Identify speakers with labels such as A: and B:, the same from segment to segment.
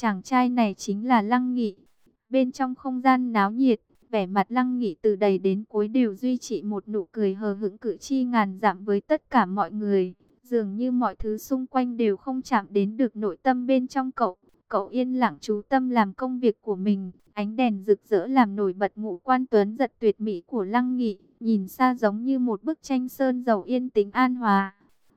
A: Chàng trai này chính là Lăng Nghị. Bên trong không gian náo nhiệt, vẻ mặt Lăng Nghị từ đầy đến cuối đều duy trì một nụ cười hờ hững cử chi ngàn dặm với tất cả mọi người. Dường như mọi thứ xung quanh đều không chạm đến được nội tâm bên trong cậu. Cậu yên lặng chú tâm làm công việc của mình, ánh đèn rực rỡ làm nổi bật ngũ quan tuấn giật tuyệt mỹ của Lăng Nghị, nhìn xa giống như một bức tranh sơn dầu yên tĩnh an hòa.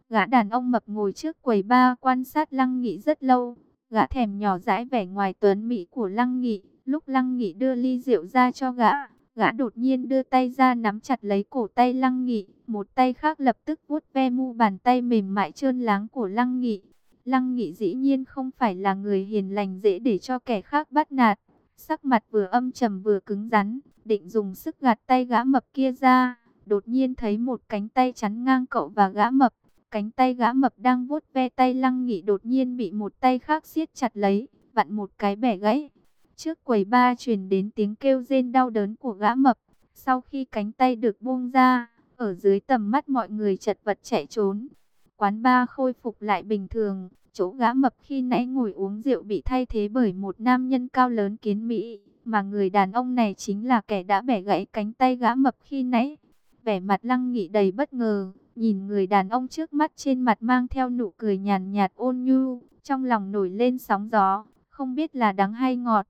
A: Gã đàn ông mập ngồi trước quầy ba quan sát Lăng Nghị rất lâu, gã thèm nhỏ dãi vẻ ngoài tuấn mỹ của Lăng Nghị, lúc Lăng Nghị đưa ly rượu ra cho gã, gã đột nhiên đưa tay ra nắm chặt lấy cổ tay Lăng Nghị, một tay khác lập tức vuốt ve mu bàn tay mềm mại trơn láng của Lăng Nghị. Lăng Nghị dĩ nhiên không phải là người hiền lành dễ để cho kẻ khác bắt nạt. Sắc mặt vừa âm trầm vừa cứng rắn, định dùng sức gạt tay gã mập kia ra. Đột nhiên thấy một cánh tay chắn ngang cậu và gã mập. Cánh tay gã mập đang vuốt ve tay Lăng Nghị đột nhiên bị một tay khác siết chặt lấy, vặn một cái bẻ gãy. Trước quầy ba truyền đến tiếng kêu rên đau đớn của gã mập. Sau khi cánh tay được buông ra, ở dưới tầm mắt mọi người chật vật chạy trốn. Quán ba khôi phục lại bình thường, chỗ gã mập khi nãy ngồi uống rượu bị thay thế bởi một nam nhân cao lớn kiến mỹ, mà người đàn ông này chính là kẻ đã bẻ gãy cánh tay gã mập khi nãy. Vẻ mặt lăng nghị đầy bất ngờ, nhìn người đàn ông trước mắt trên mặt mang theo nụ cười nhàn nhạt ôn nhu, trong lòng nổi lên sóng gió, không biết là đắng hay ngọt.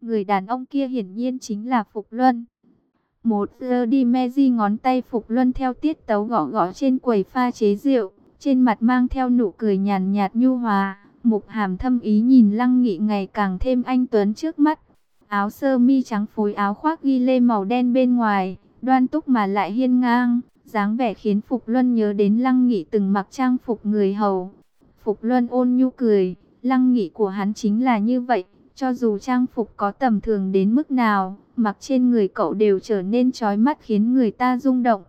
A: Người đàn ông kia hiển nhiên chính là Phục Luân. Một giờ đi Meji ngón tay Phục Luân theo tiết tấu gõ gõ trên quầy pha chế rượu, trên mặt mang theo nụ cười nhàn nhạt nhu hòa. Mục hàm thâm ý nhìn Lăng Nghị ngày càng thêm anh Tuấn trước mắt. Áo sơ mi trắng phối áo khoác ghi lê màu đen bên ngoài, đoan túc mà lại hiên ngang, dáng vẻ khiến Phục Luân nhớ đến Lăng Nghị từng mặc trang phục người hầu. Phục Luân ôn nhu cười, Lăng Nghị của hắn chính là như vậy, cho dù trang phục có tầm thường đến mức nào, mặc trên người cậu đều trở nên chói mắt khiến người ta rung động.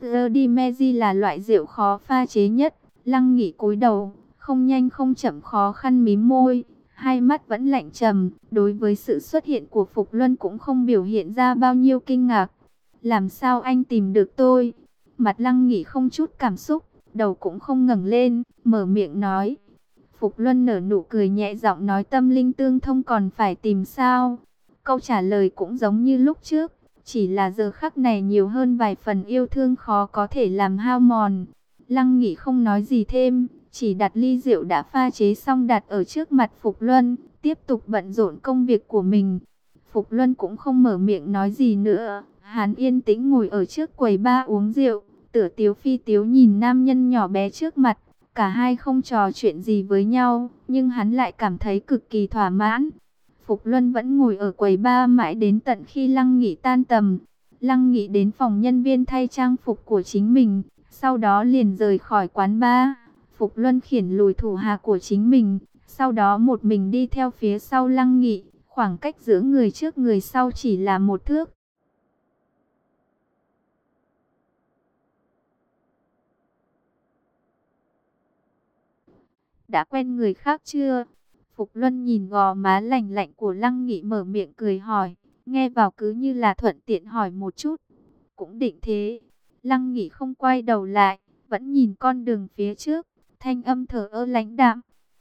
A: Bloody Mary là loại rượu khó pha chế nhất, lăng nghị cúi đầu, không nhanh không chậm khó khăn mím môi, hai mắt vẫn lạnh trầm, đối với sự xuất hiện của Phục Luân cũng không biểu hiện ra bao nhiêu kinh ngạc. Làm sao anh tìm được tôi? Mặt lăng nghỉ không chút cảm xúc, đầu cũng không ngẩng lên, mở miệng nói. Phục Luân nở nụ cười nhẹ giọng nói tâm linh tương thông còn phải tìm sao? Câu trả lời cũng giống như lúc trước, chỉ là giờ khắc này nhiều hơn vài phần yêu thương khó có thể làm hao mòn. Lăng Nghị không nói gì thêm, chỉ đặt ly rượu đã pha chế xong đặt ở trước mặt Phục Luân, tiếp tục bận rộn công việc của mình. Phục Luân cũng không mở miệng nói gì nữa, hắn yên tĩnh ngồi ở trước quầy ba uống rượu, tựa tiếu phi tiếu nhìn nam nhân nhỏ bé trước mặt. Cả hai không trò chuyện gì với nhau, nhưng hắn lại cảm thấy cực kỳ thỏa mãn. Phục Luân vẫn ngồi ở quầy ba mãi đến tận khi Lăng Nghị tan tầm. Lăng Nghị đến phòng nhân viên thay trang phục của chính mình, sau đó liền rời khỏi quán ba. Phục Luân khiển lùi thủ hạ của chính mình, sau đó một mình đi theo phía sau Lăng Nghị, khoảng cách giữa người trước người sau chỉ là một thước. Đã quen người khác chưa? Phục Luân nhìn gò má lạnh lạnh của Lăng Nghị mở miệng cười hỏi, nghe vào cứ như là thuận tiện hỏi một chút. Cũng định thế. Lăng Nghị không quay đầu lại, vẫn nhìn con đường phía trước, thanh âm thở ơ lãnh đạm.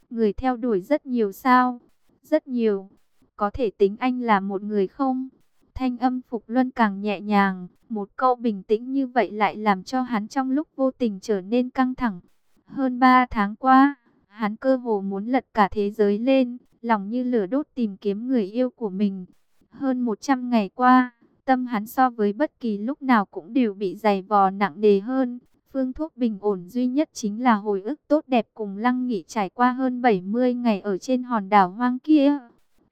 A: Người theo đuổi rất nhiều sao? Rất nhiều. Có thể tính anh là một người không? Thanh âm Phục Luân càng nhẹ nhàng, một câu bình tĩnh như vậy lại làm cho hắn trong lúc vô tình trở nên căng thẳng. Hơn ba tháng qua, Hắn cơ hồ muốn lật cả thế giới lên, lòng như lửa đốt tìm kiếm người yêu của mình. Hơn 100 ngày qua, tâm hắn so với bất kỳ lúc nào cũng đều bị dày vò nặng nề hơn. Phương thuốc bình ổn duy nhất chính là hồi ức tốt đẹp cùng lăng nghỉ trải qua hơn 70 ngày ở trên hòn đảo hoang kia.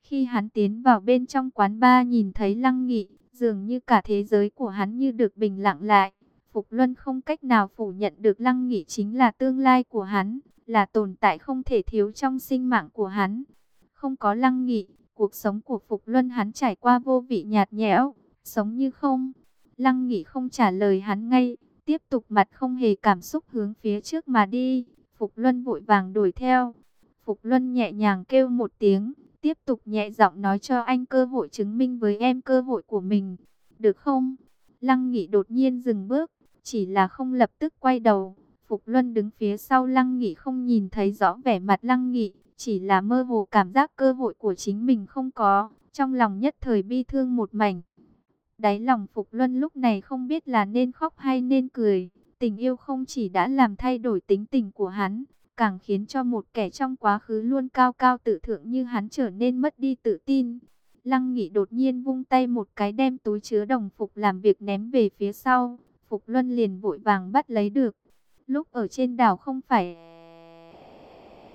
A: Khi hắn tiến vào bên trong quán bar nhìn thấy lăng nghị, dường như cả thế giới của hắn như được bình lặng lại. Phục Luân không cách nào phủ nhận được lăng nghị chính là tương lai của hắn là tồn tại không thể thiếu trong sinh mạng của hắn. Không có lăng nghị, cuộc sống của Phục Luân hắn trải qua vô vị nhạt nhẽo, sống như không. Lăng nghị không trả lời hắn ngay, tiếp tục mặt không hề cảm xúc hướng phía trước mà đi. Phục Luân vội vàng đuổi theo. Phục Luân nhẹ nhàng kêu một tiếng, tiếp tục nhẹ giọng nói cho anh cơ hội chứng minh với em cơ hội của mình. Được không? Lăng nghị đột nhiên dừng bước, chỉ là không lập tức quay đầu. Phục Luân đứng phía sau Lăng Nghị không nhìn thấy rõ vẻ mặt Lăng Nghị, chỉ là mơ hồ cảm giác cơ hội của chính mình không có, trong lòng nhất thời bi thương một mảnh. Đáy lòng Phục Luân lúc này không biết là nên khóc hay nên cười, tình yêu không chỉ đã làm thay đổi tính tình của hắn, càng khiến cho một kẻ trong quá khứ luôn cao cao tự thượng như hắn trở nên mất đi tự tin. Lăng Nghị đột nhiên vung tay một cái đem túi chứa đồng phục làm việc ném về phía sau, Phục Luân liền vội vàng bắt lấy được. Lúc ở trên đảo không phải...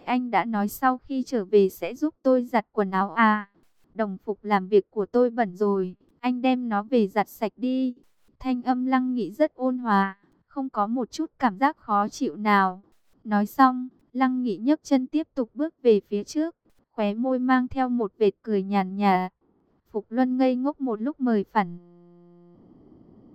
A: Anh đã nói sau khi trở về sẽ giúp tôi giặt quần áo à. Đồng phục làm việc của tôi bẩn rồi, anh đem nó về giặt sạch đi. Thanh âm Lăng Nghị rất ôn hòa, không có một chút cảm giác khó chịu nào. Nói xong, Lăng Nghị nhấc chân tiếp tục bước về phía trước, khóe môi mang theo một vệt cười nhàn nhạt. Phục Luân ngây ngốc một lúc mời phản.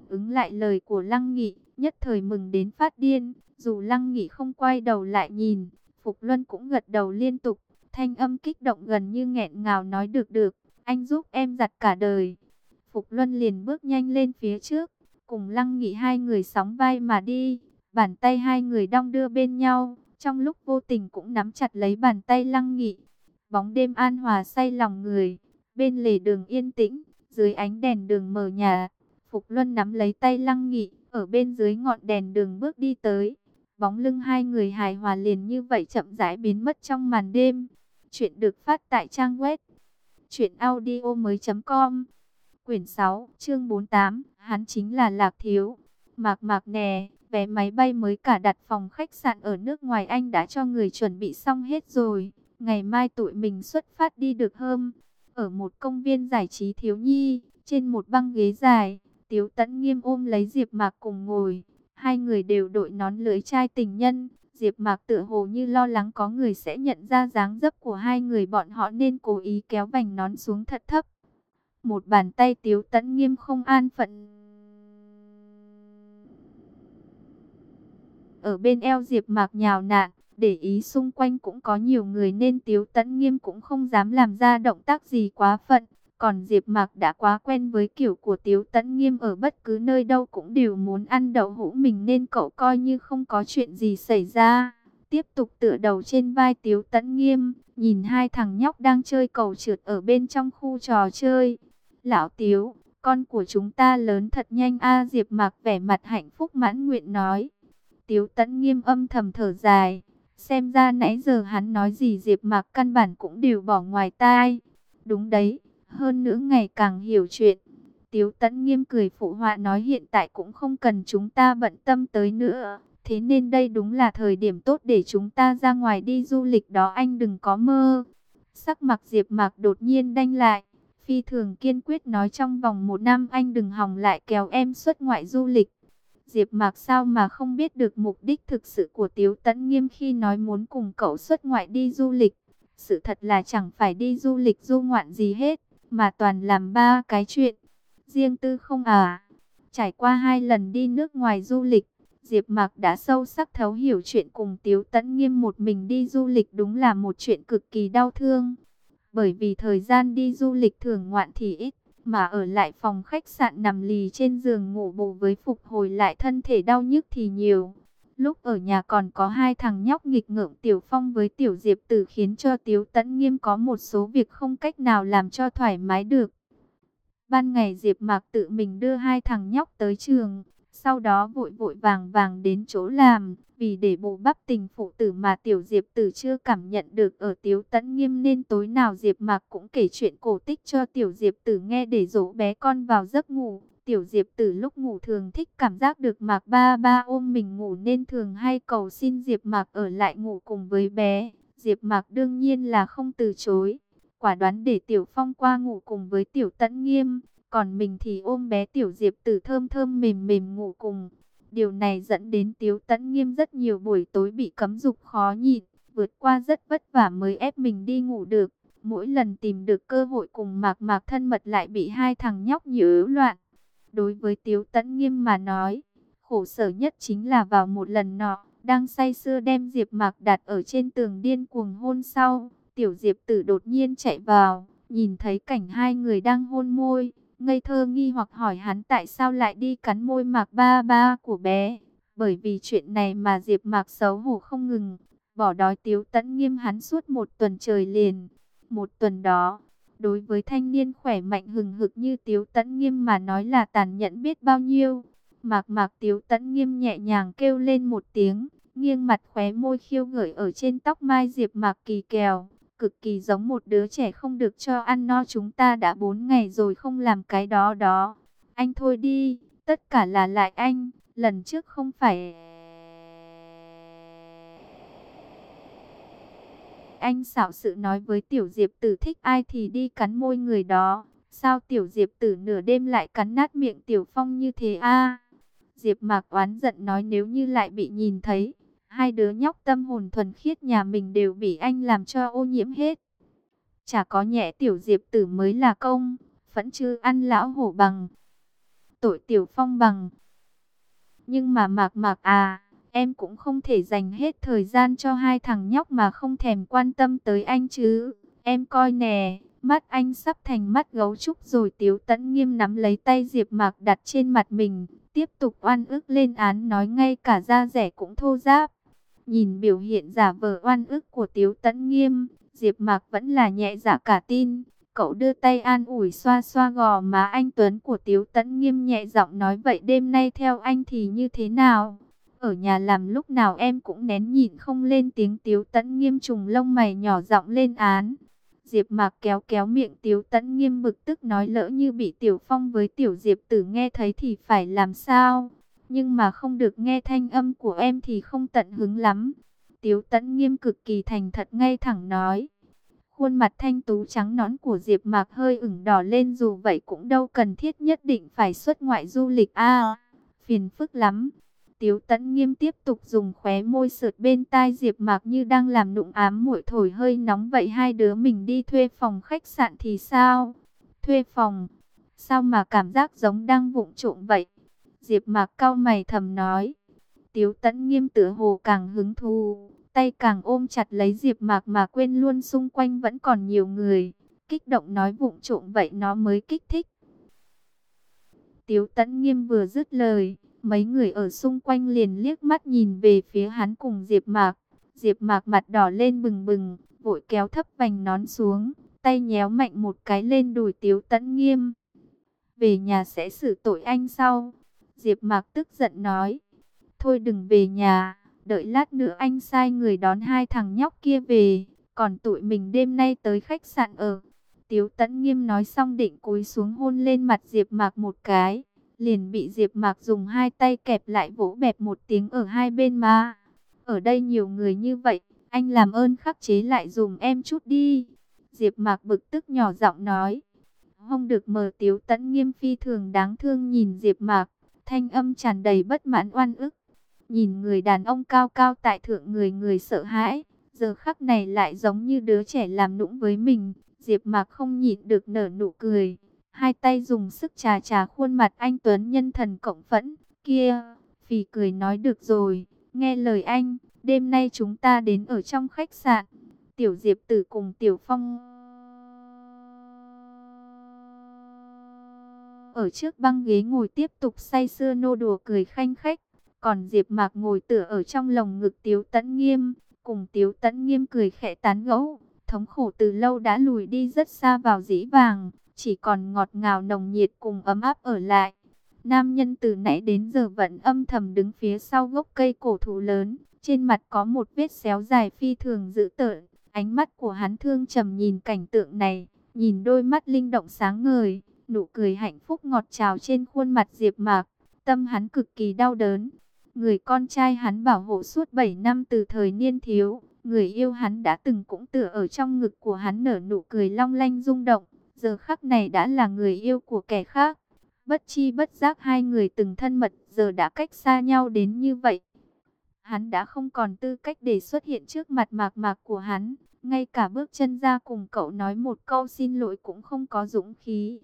A: Ứng lại lời của Lăng Nghị, nhất thời mừng đến phát điên, dù Lăng Nghị không quay đầu lại nhìn, Phục Luân cũng gật đầu liên tục, thanh âm kích động gần như nghẹn ngào nói được được, anh giúp em giặt cả đời. Phục Luân liền bước nhanh lên phía trước, cùng Lăng Nghị hai người sóng vai mà đi, bàn tay hai người đong đưa bên nhau, trong lúc vô tình cũng nắm chặt lấy bàn tay Lăng Nghị. Bóng đêm an hòa say lòng người, bên lề đường yên tĩnh, dưới ánh đèn đường mờ nhà, Phục Luân nắm lấy tay Lăng Nghị, ở bên dưới ngọn đèn đường bước đi tới. Bóng lưng hai người hài hòa liền như vậy chậm rãi biến mất trong màn đêm. Chuyện được phát tại trang web truyệnaudiomoi.com. Quyển 6, chương 48, hắn chính là Lạc Thiếu. Mạc Mạc nè, vé máy bay mới cả đặt phòng khách sạn ở nước ngoài anh đã cho người chuẩn bị xong hết rồi. Ngày mai tụi mình xuất phát đi được hơn. Ở một công viên giải trí thiếu nhi, trên một băng ghế dài, Tiếu Tấn Nghiêm ôm lấy Diệp Mạc cùng ngồi. Hai người đều đội nón lưới trai tình nhân. Diệp Mạc tựa hồ như lo lắng có người sẽ nhận ra dáng dấp của hai người bọn họ nên cố ý kéo vành nón xuống thật thấp. Một bàn tay Tiếu Tấn Nghiêm không an phận. Ở bên eo Diệp Mạc nhào nặn, để ý xung quanh cũng có nhiều người nên Tiếu Tấn Nghiêm cũng không dám làm ra động tác gì quá phận. Còn Diệp Mạc đã quá quen với kiểu của Tiếu Tấn Nghiêm ở bất cứ nơi đâu cũng đều muốn ăn đậu hũ mình nên cậu coi như không có chuyện gì xảy ra. Tiếp tục tựa đầu trên vai Tiếu Tấn Nghiêm, nhìn hai thằng nhóc đang chơi cầu trượt ở bên trong khu trò chơi. Lão Tiếu, con của chúng ta lớn thật nhanh a Diệp Mạc vẻ mặt hạnh phúc mãn nguyện nói. Tiếu Tấn Nghiêm âm thầm thở dài, xem ra nãy giờ hắn nói gì Diệp Mạc căn bản cũng đều bỏ ngoài tai. Đúng đấy hơn nữa ngày càng hiểu chuyện. Tiếu Tấn nghiêm cười phụ họa nói hiện tại cũng không cần chúng ta bận tâm tới nữa. Thế nên đây đúng là thời điểm tốt để chúng ta ra ngoài đi du lịch đó anh đừng có mơ. Sắc mặt Diệp Mạc đột nhiên đanh lại. Phi thường kiên quyết nói trong vòng một năm anh đừng hòng lại kéo em xuất ngoại du lịch. Diệp Mạc sao mà không biết được mục đích thực sự của Tiếu Tấn Nghiêm khi nói muốn cùng cậu xuất ngoại đi du lịch. Sự thật là chẳng phải đi du lịch du ngoạn gì hết mà toàn làm ba cái chuyện. Riêng tư không à. Trải qua hai lần đi nước ngoài du lịch, Diệp Mạc đã sâu sắc thấu hiểu chuyện cùng Tiếu Tấn Nghiêm một mình đi du lịch đúng là một chuyện cực kỳ đau thương. Bởi vì thời gian đi du lịch thường ngoạn thì ít, mà ở lại phòng khách sạn nằm lì trên giường ngủ bù với phục hồi lại thân thể đau nhức thì nhiều. Lúc ở nhà còn có hai thằng nhóc nghịch ngợm Tiểu Phong với Tiểu Diệp Tử khiến cho Tiếu Tấn Nghiêm có một số việc không cách nào làm cho thoải mái được. Ban ngày Diệp Mạc tự mình đưa hai thằng nhóc tới trường, sau đó vội vội vàng vàng đến chỗ làm, vì để bù bắp tình phụ tử mà Tiểu Diệp Tử chưa cảm nhận được ở Tiếu Tấn Nghiêm nên tối nào Diệp Mạc cũng kể chuyện cổ tích cho Tiểu Diệp Tử nghe để dỗ bé con vào giấc ngủ. Tiểu Diệp Tử lúc ngủ thường thích cảm giác được Mạc Ba Ba ôm mình ngủ nên thường hay cầu xin Diệp Mạc ở lại ngủ cùng với bé. Diệp Mạc đương nhiên là không từ chối, quả đoán để Tiểu Phong qua ngủ cùng với Tiểu Tấn Nghiêm, còn mình thì ôm bé Tiểu Diệp Tử thơm thơm mềm mềm ngủ cùng. Điều này dẫn đến Tiểu Tấn Nghiêm rất nhiều buổi tối bị cấm dục khó nhịn, vượt qua rất vất vả mới ép mình đi ngủ được. Mỗi lần tìm được cơ hội cùng Mạc Mạc thân mật lại bị hai thằng nhóc nhớ loạn. Đối với Tiếu Tấn Nghiêm mà nói, khổ sở nhất chính là vào một lần nọ, đang say sưa đem Diệp Mạc đặt ở trên tường điên cuồng hôn sau, tiểu Diệp Tử đột nhiên chạy vào, nhìn thấy cảnh hai người đang hôn môi, ngây thơ nghi hoặc hỏi hắn tại sao lại đi cắn môi Mạc Ba Ba của bé. Bởi vì chuyện này mà Diệp Mạc xấu hổ không ngừng, bỏ đói Tiếu Tấn Nghiêm hắn suốt một tuần trời liền. Một tuần đó, đối với thanh niên khỏe mạnh hừng hực như Tiếu Tấn Nghiêm mà nói là tàn nhẫn biết bao nhiêu. Mạc mạc Tiếu Tấn Nghiêm nhẹ nhàng kêu lên một tiếng, nghiêng mặt khóe môi khiêu gợi ở trên tóc mai Diệp Mạc kỳ kèo, cực kỳ giống một đứa trẻ không được cho ăn no chúng ta đã bốn ngày rồi không làm cái đó đó. Anh thôi đi, tất cả là lại anh, lần trước không phải... Anh xảo sự nói với Tiểu Diệp Tử thích ai thì đi cắn môi người đó. Sao Tiểu Diệp Tử nửa đêm lại cắn nát miệng Tiểu Phong như thế a? Diệp Mạc oán giận nói nếu như lại bị nhìn thấy, hai đứa nhóc tâm hồn thuần khiết nhà mình đều bị anh làm cho ô nhiễm hết. Chả có nhẹ Tiểu Diệp Tử mới là công, vẫn chưa ăn lão hổ bằng. Tội Tiểu Phong bằng. Nhưng mà Mạc Mạc à, Em cũng không thể dành hết thời gian cho hai thằng nhóc mà không thèm quan tâm tới anh chứ. Em coi nè, mắt anh sắp thành mắt gấu trúc rồi Tiếu Tấn nghiêm nắm lấy tay Diệp Mạc đặt trên mặt mình. Tiếp tục oan ức lên án nói ngay cả da rẻ cũng thô ráp. Nhìn biểu hiện giả vờ oan ức của Tiếu Tấn nghiêm, Diệp Mạc vẫn là nhẹ dạ cả tin. Cậu đưa tay an ủi xoa xoa gò má anh Tuấn của Tiếu Tấn nghiêm nhẹ giọng nói vậy đêm nay theo anh thì như thế nào? Ở nhà làm lúc nào em cũng nén nhịn không lên tiếng tiếu tẫn nghiêm trùng lông mày nhỏ giọng lên án. Diệp mạc kéo kéo miệng tiếu tẫn nghiêm bực tức nói lỡ như bị tiểu phong với tiểu diệp tử nghe thấy thì phải làm sao. Nhưng mà không được nghe thanh âm của em thì không tận hứng lắm. Tiếu tẫn nghiêm cực kỳ thành thật ngay thẳng nói. Khuôn mặt thanh tú trắng nón của Diệp Mạc hơi ửng đỏ lên dù vậy cũng đâu cần thiết nhất định phải xuất ngoại du lịch a. phiền phức lắm. Tiếu Tấn nghiêm tiếp tục dùng khóe môi sượt bên tai Diệp Mạc như đang làm nụng ám muội thổi hơi nóng vậy hai đứa mình đi thuê phòng khách sạn thì sao? Thuê phòng? Sao mà cảm giác giống đang vụng trộm vậy? Diệp Mạc cau mày thầm nói. Tiếu Tấn nghiêm tựa hồ càng hứng thú, tay càng ôm chặt lấy Diệp Mạc mà quên luôn xung quanh vẫn còn nhiều người. Kích động nói vụng trộm vậy nó mới kích thích. Tiếu Tấn nghiêm vừa dứt lời Mấy người ở xung quanh liền liếc mắt nhìn về phía hắn cùng Diệp Mạc. Diệp Mạc mặt đỏ lên bừng bừng, vội kéo thấp vành nón xuống, tay nhéo mạnh một cái lên đùi Tiếu Tấn Nghiêm. Về nhà sẽ xử tội anh sau. Diệp Mạc tức giận nói. Thôi đừng về nhà, đợi lát nữa anh sai người đón hai thằng nhóc kia về, còn tụi mình đêm nay tới khách sạn ở. Tiếu Tấn Nghiêm nói xong định cúi xuống hôn lên mặt Diệp Mạc một cái liền bị Diệp Mạc dùng hai tay kẹp lại vỗ bẹp một tiếng ở hai bên má. Ở đây nhiều người như vậy, anh làm ơn khắc chế lại dùng em chút đi. Diệp Mạc bực tức nhỏ giọng nói. Không được mờ tiếu Tấn nghiêm phi thường đáng thương nhìn Diệp Mạc, thanh âm tràn đầy bất mãn oan ức. Nhìn người đàn ông cao cao tại thượng người người sợ hãi, giờ khắc này lại giống như đứa trẻ làm nũng với mình. Diệp Mạc không nhịn được nở nụ cười hai tay dùng sức trà trà khuôn mặt anh Tuấn nhân thần cộng phẫn, kia, phì cười nói được rồi, nghe lời anh, đêm nay chúng ta đến ở trong khách sạn, Tiểu Diệp Tử cùng Tiểu Phong ở trước băng ghế ngồi tiếp tục say sưa nô đùa cười khanh khách, còn Diệp Mạc ngồi tựa ở trong lồng ngực Tiếu Tấn Nghiêm, cùng Tiếu Tấn Nghiêm cười khẽ tán gẫu, thống khổ từ lâu đã lùi đi rất xa vào dĩ vàng, chỉ còn ngọt ngào nồng nhiệt cùng ấm áp ở lại. Nam nhân từ nãy đến giờ vẫn âm thầm đứng phía sau gốc cây cổ thụ lớn, trên mặt có một vết xéo dài phi thường dữ tợn. Ánh mắt của hắn thương trầm nhìn cảnh tượng này, nhìn đôi mắt linh động sáng ngời, nụ cười hạnh phúc ngọt trào trên khuôn mặt Diệp Mạc, tâm hắn cực kỳ đau đớn. Người con trai hắn bảo hộ suốt 7 năm từ thời niên thiếu, người yêu hắn đã từng cũng tựa ở trong ngực của hắn nở nụ cười long lanh rung động, giờ khắc này đã là người yêu của kẻ khác. Bất chi bất giác hai người từng thân mật, giờ đã cách xa nhau đến như vậy. Hắn đã không còn tư cách để xuất hiện trước mặt mạc mạc của hắn, ngay cả bước chân ra cùng cậu nói một câu xin lỗi cũng không có dũng khí.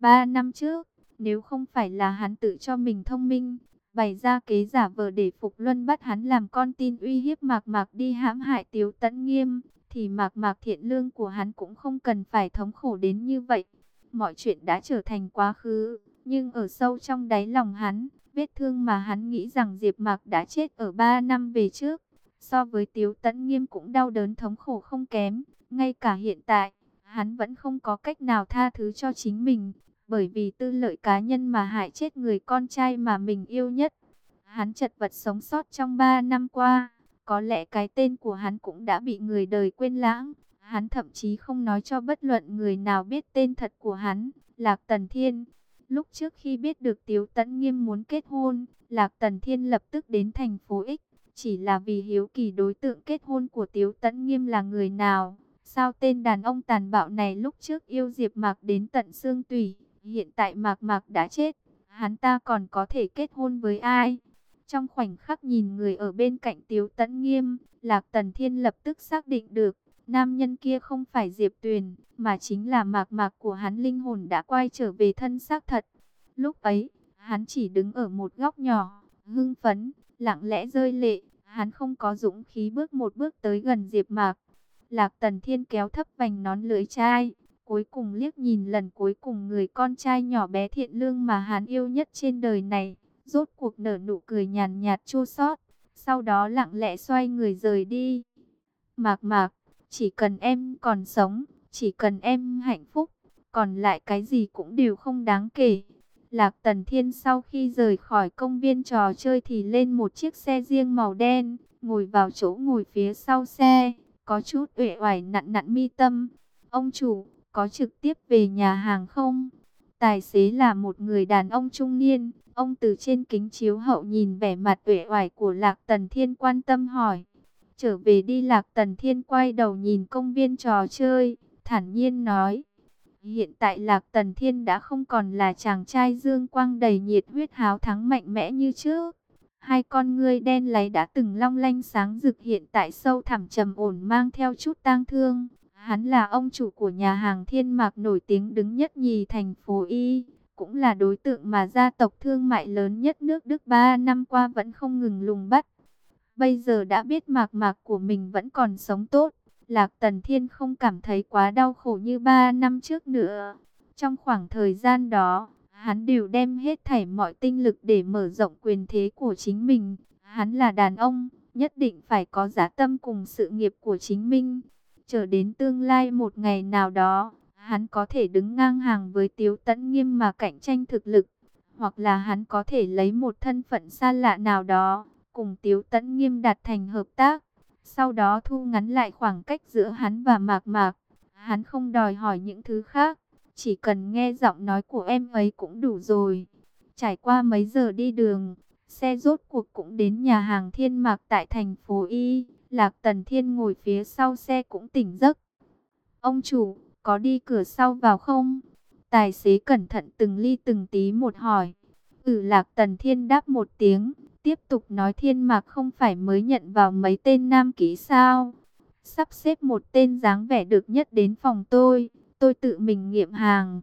A: Ba năm trước, nếu không phải là hắn tự cho mình thông minh, bày ra kế giả vờ để Phục Luân bắt hắn làm con tin uy hiếp mạc mạc đi hãm hại Tiếu Tấn Nghiêm, thì mạc mạc thiện lương của hắn cũng không cần phải thống khổ đến như vậy. Mọi chuyện đã trở thành quá khứ, nhưng ở sâu trong đáy lòng hắn, vết thương mà hắn nghĩ rằng Diệp Mạc đã chết ở 3 năm về trước, so với Tiếu Tấn Nghiêm cũng đau đớn thống khổ không kém. Ngay cả hiện tại, hắn vẫn không có cách nào tha thứ cho chính mình, bởi vì tư lợi cá nhân mà hại chết người con trai mà mình yêu nhất. Hắn chật vật sống sót trong 3 năm qua, có lẽ cái tên của hắn cũng đã bị người đời quên lãng. Hắn thậm chí không nói cho bất luận người nào biết tên thật của hắn, Lạc Tần Thiên. Lúc trước khi biết được Tiếu Tấn Nghiêm muốn kết hôn, Lạc Tần Thiên lập tức đến thành phố X, chỉ là vì hiếu kỳ đối tượng kết hôn của Tiếu Tấn Nghiêm là người nào. Sao tên đàn ông tàn bạo này lúc trước yêu Diệp Mạc đến tận xương tủy, hiện tại Mạc Mạc đã chết, hắn ta còn có thể kết hôn với ai? Trong khoảnh khắc nhìn người ở bên cạnh Tiếu Tấn Nghiêm, Lạc Tần Thiên lập tức xác định được, nam nhân kia không phải Diệp Tuyền, mà chính là Mạc Mạc của hắn linh hồn đã quay trở về thân xác thật. Lúc ấy, hắn chỉ đứng ở một góc nhỏ, hưng phấn, lặng lẽ rơi lệ, hắn không có dũng khí bước một bước tới gần Diệp Mạc. Lạc Tần Thiên kéo thấp vành nón lưỡi chai, cuối cùng liếc nhìn lần cuối cùng người con trai nhỏ bé thiện lương mà hắn yêu nhất trên đời này, rốt cuộc nở nụ cười nhàn nhạt chua xót, sau đó lặng lẽ xoay người rời đi. Mạc Mạc, chỉ cần em còn sống, chỉ cần em hạnh phúc, còn lại cái gì cũng đều không đáng kể. Lạc Tần Thiên sau khi rời khỏi công viên trò chơi thì lên một chiếc xe riêng màu đen, ngồi vào chỗ ngồi phía sau xe có chút uể oải nặn nặn mi tâm. Ông chủ, có trực tiếp về nhà hàng không? Tài xế là một người đàn ông trung niên, ông từ trên kính chiếu hậu nhìn vẻ mặt uể oải của Lạc Tần Thiên quan tâm hỏi. Trở về đi Lạc Tần Thiên quay đầu nhìn công viên trò chơi, thản nhiên nói. Hiện tại Lạc Tần Thiên đã không còn là chàng trai dương quang đầy nhiệt huyết háo thắng mạnh mẽ như trước. Hai con ngươi đen láy đã từng long lanh sáng rực hiện tại sâu thẳm trầm ổn mang theo chút tang thương. Hắn là ông chủ của nhà hàng thiên mạc nổi tiếng đứng nhất nhì thành phố Y, cũng là đối tượng mà gia tộc thương mại lớn nhất nước Đức ba năm qua vẫn không ngừng lùng bắt. Bây giờ đã biết mạc mạc của mình vẫn còn sống tốt, Lạc Tần Thiên không cảm thấy quá đau khổ như ba năm trước nữa. Trong khoảng thời gian đó, Hắn đều đem hết thảy mọi tinh lực để mở rộng quyền thế của chính mình. Hắn là đàn ông, nhất định phải có giá tâm cùng sự nghiệp của chính mình. Chờ đến tương lai một ngày nào đó, hắn có thể đứng ngang hàng với Tiếu Tấn Nghiêm mà cạnh tranh thực lực. Hoặc là hắn có thể lấy một thân phận xa lạ nào đó, cùng Tiếu Tấn Nghiêm đạt thành hợp tác. Sau đó thu ngắn lại khoảng cách giữa hắn và Mạc Mạc. Hắn không đòi hỏi những thứ khác. Chỉ cần nghe giọng nói của em ấy cũng đủ rồi. Trải qua mấy giờ đi đường, xe rốt cuộc cũng đến nhà hàng Thiên Mạc tại thành phố Y. Lạc Tần Thiên ngồi phía sau xe cũng tỉnh giấc. Ông chủ, có đi cửa sau vào không? Tài xế cẩn thận từng ly từng tí một hỏi. Ừ Lạc Tần Thiên đáp một tiếng, tiếp tục nói Thiên Mạc không phải mới nhận vào mấy tên nam ký sao? Sắp xếp một tên dáng vẻ được nhất đến phòng tôi tôi tự mình nghiệm hàng.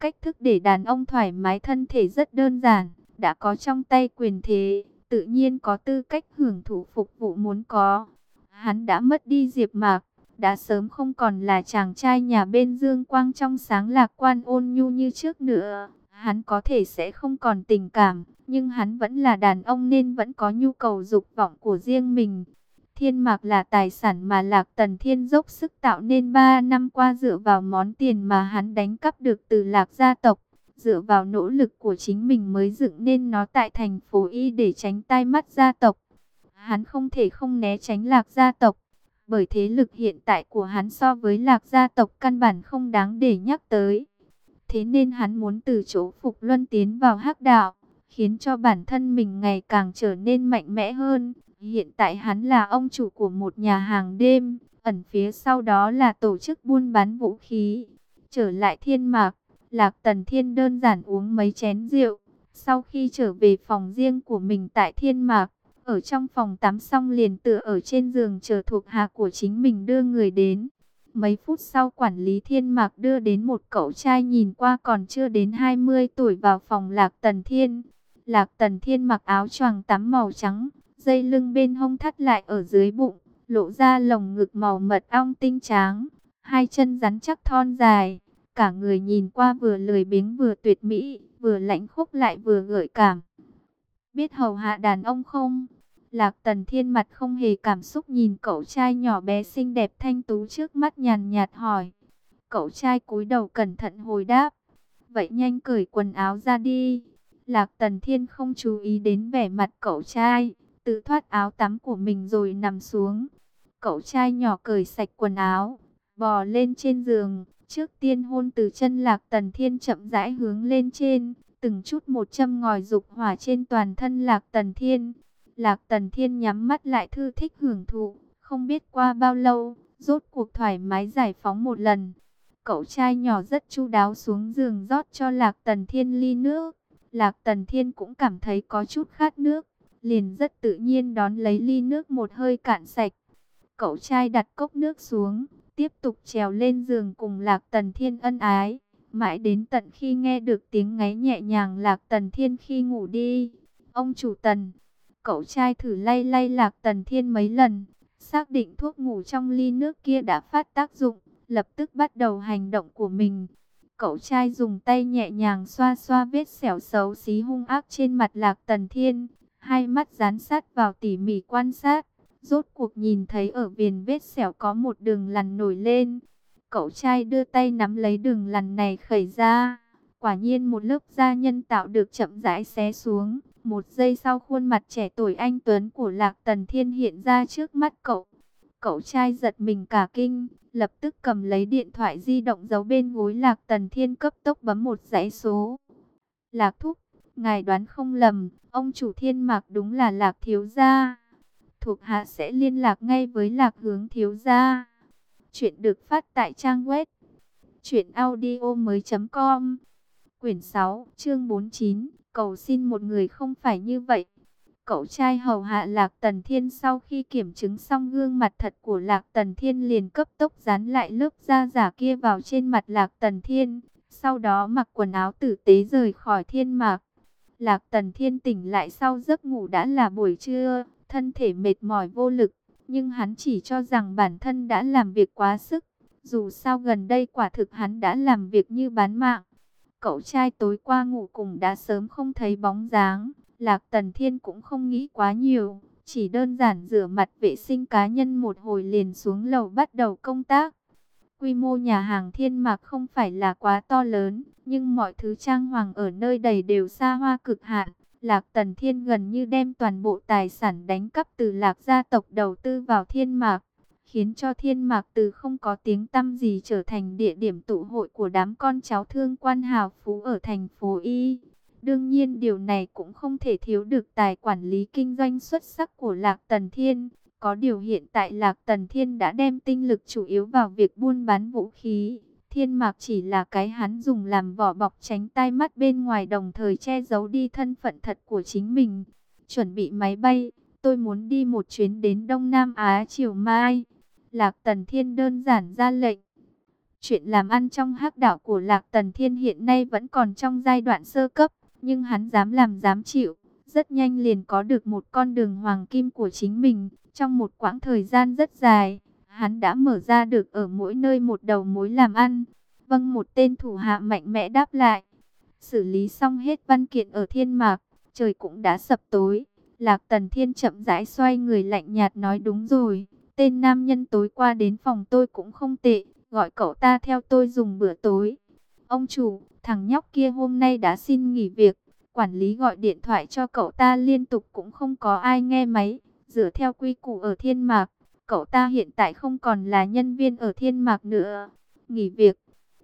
A: Cách thức để đàn ông thoải mái thân thể rất đơn giản, đã có trong tay quyền thế, tự nhiên có tư cách hưởng thụ phục vụ muốn có. Hắn đã mất đi Diệp Mạc, đã sớm không còn là chàng trai nhà bên Dương Quang trong sáng lạc quan ôn nhu như trước nữa. Hắn có thể sẽ không còn tình cảm, nhưng hắn vẫn là đàn ông nên vẫn có nhu cầu dục vọng của riêng mình. Thiên mạc là tài sản mà Lạc Tần Thiên dốc sức tạo nên 3 năm qua dựa vào món tiền mà hắn đánh cắp được từ Lạc gia tộc. Dựa vào nỗ lực của chính mình mới dựng nên nó tại thành phố Y để tránh tai mắt gia tộc. Hắn không thể không né tránh Lạc gia tộc. Bởi thế lực hiện tại của hắn so với Lạc gia tộc căn bản không đáng để nhắc tới. Thế nên hắn muốn từ chỗ Phục Luân tiến vào hắc đạo, khiến cho bản thân mình ngày càng trở nên mạnh mẽ hơn. Hiện tại hắn là ông chủ của một nhà hàng đêm, ẩn phía sau đó là tổ chức buôn bán vũ khí. Trở lại thiên mạc, Lạc Tần Thiên đơn giản uống mấy chén rượu. Sau khi trở về phòng riêng của mình tại thiên mạc, ở trong phòng tắm xong liền tựa ở trên giường chờ thuộc hạ của chính mình đưa người đến. Mấy phút sau quản lý thiên mạc đưa đến một cậu trai nhìn qua còn chưa đến 20 tuổi vào phòng Lạc Tần Thiên. Lạc Tần Thiên mặc áo choàng tắm màu trắng, Dây lưng bên hông thắt lại ở dưới bụng, lộ ra lồng ngực màu mật ong tinh tráng. Hai chân rắn chắc thon dài, cả người nhìn qua vừa lười biếng vừa tuyệt mỹ, vừa lãnh khúc lại vừa gợi cảm. Biết hầu hạ đàn ông không? Lạc Tần Thiên mặt không hề cảm xúc nhìn cậu trai nhỏ bé xinh đẹp thanh tú trước mắt nhàn nhạt hỏi. Cậu trai cúi đầu cẩn thận hồi đáp. Vậy nhanh cởi quần áo ra đi. Lạc Tần Thiên không chú ý đến vẻ mặt cậu trai, tự thoát áo tắm của mình rồi nằm xuống. Cậu trai nhỏ cởi sạch quần áo, bò lên trên giường, trước tiên hôn từ chân Lạc Tần Thiên chậm rãi hướng lên trên, từng chút một châm ngòi dục hỏa trên toàn thân Lạc Tần Thiên. Lạc Tần Thiên nhắm mắt lại thư thích hưởng thụ, không biết qua bao lâu, rốt cuộc thoải mái giải phóng một lần. Cậu trai nhỏ rất chu đáo xuống giường rót cho Lạc Tần Thiên ly nước. Lạc Tần Thiên cũng cảm thấy có chút khát nước, liền rất tự nhiên đón lấy ly nước một hơi cạn sạch. Cậu trai đặt cốc nước xuống, tiếp tục trèo lên giường cùng Lạc Tần Thiên ân ái. Mãi đến tận khi nghe được tiếng ngáy nhẹ nhàng Lạc Tần Thiên khi ngủ đi. Ông chủ Tần, cậu trai thử lay lay Lạc Tần Thiên mấy lần, xác định thuốc ngủ trong ly nước kia đã phát tác dụng, lập tức bắt đầu hành động của mình. Cậu trai dùng tay nhẹ nhàng xoa xoa vết sẹo xấu xí hung ác trên mặt Lạc Tần Thiên, hai mắt dán sát vào tỉ mỉ quan sát, rốt cuộc nhìn thấy ở viền vết sẹo có một đường lằn nổi lên. Cậu trai đưa tay nắm lấy đường lằn này khẩy ra, quả nhiên một lớp da nhân tạo được chậm rãi xé xuống. Một giây sau khuôn mặt trẻ tuổi anh Tuấn của Lạc Tần Thiên hiện ra trước mắt cậu. Cậu trai giật mình cả kinh, lập tức cầm lấy điện thoại di động giấu bên gối Lạc Tần Thiên cấp tốc bấm một dãy số. Lạc Thúc, ngài đoán không lầm, ông chủ thiên mạc đúng là Lạc Thiếu Gia. Thuộc hạ sẽ liên lạc ngay với Lạc Hướng Thiếu Gia. Chuyện được phát tại trang web truyệnaudiomoi.com. Quyển 6, chương 49, cầu xin một người không phải như vậy. Cậu trai hầu hạ Lạc Tần Thiên sau khi kiểm chứng xong gương mặt thật của Lạc Tần Thiên liền cấp tốc dán lại lớp da giả kia vào trên mặt Lạc Tần Thiên. Sau đó mặc quần áo tử tế rời khỏi thiên mạc. Lạc Tần Thiên tỉnh lại sau giấc ngủ đã là buổi trưa, thân thể mệt mỏi vô lực. Nhưng hắn chỉ cho rằng bản thân đã làm việc quá sức. Dù sao gần đây quả thực hắn đã làm việc như bán mạng. Cậu trai tối qua ngủ cùng đã sớm không thấy bóng dáng. Lạc Tần Thiên cũng không nghĩ quá nhiều, chỉ đơn giản rửa mặt vệ sinh cá nhân một hồi liền xuống lầu bắt đầu công tác. Quy mô nhà hàng Thiên Mạc không phải là quá to lớn, nhưng mọi thứ trang hoàng ở nơi đầy đều xa hoa cực hạn. Lạc Tần Thiên gần như đem toàn bộ tài sản đánh cắp từ Lạc gia tộc đầu tư vào Thiên Mạc, khiến cho Thiên Mạc từ không có tiếng tăm gì trở thành địa điểm tụ hội của đám con cháu thương quan hào phú ở thành phố Y. Đương nhiên điều này cũng không thể thiếu được tài quản lý kinh doanh xuất sắc của Lạc Tần Thiên. Có điều hiện tại Lạc Tần Thiên đã đem tinh lực chủ yếu vào việc buôn bán vũ khí. Thiên mạc chỉ là cái hắn dùng làm vỏ bọc tránh tai mắt bên ngoài đồng thời che giấu đi thân phận thật của chính mình. Chuẩn bị máy bay, tôi muốn đi một chuyến đến Đông Nam Á chiều mai. Lạc Tần Thiên đơn giản ra lệnh. Chuyện làm ăn trong hắc đảo của Lạc Tần Thiên hiện nay vẫn còn trong giai đoạn sơ cấp nhưng hắn dám làm dám chịu, rất nhanh liền có được một con đường hoàng kim của chính mình, trong một quãng thời gian rất dài, hắn đã mở ra được ở mỗi nơi một đầu mối làm ăn. Vâng một tên thủ hạ mạnh mẽ đáp lại, xử lý xong hết văn kiện ở thiên mạc, trời cũng đã sập tối. Lạc Tần Thiên chậm rãi xoay người lạnh nhạt nói đúng rồi, tên nam nhân tối qua đến phòng tôi cũng không tệ, gọi cậu ta theo tôi dùng bữa tối. Ông chủ, thằng nhóc kia hôm nay đã xin nghỉ việc. Quản lý gọi điện thoại cho cậu ta liên tục cũng không có ai nghe máy. Dựa theo quy củ ở Thiên Mạc, cậu ta hiện tại không còn là nhân viên ở Thiên Mạc nữa. Nghỉ việc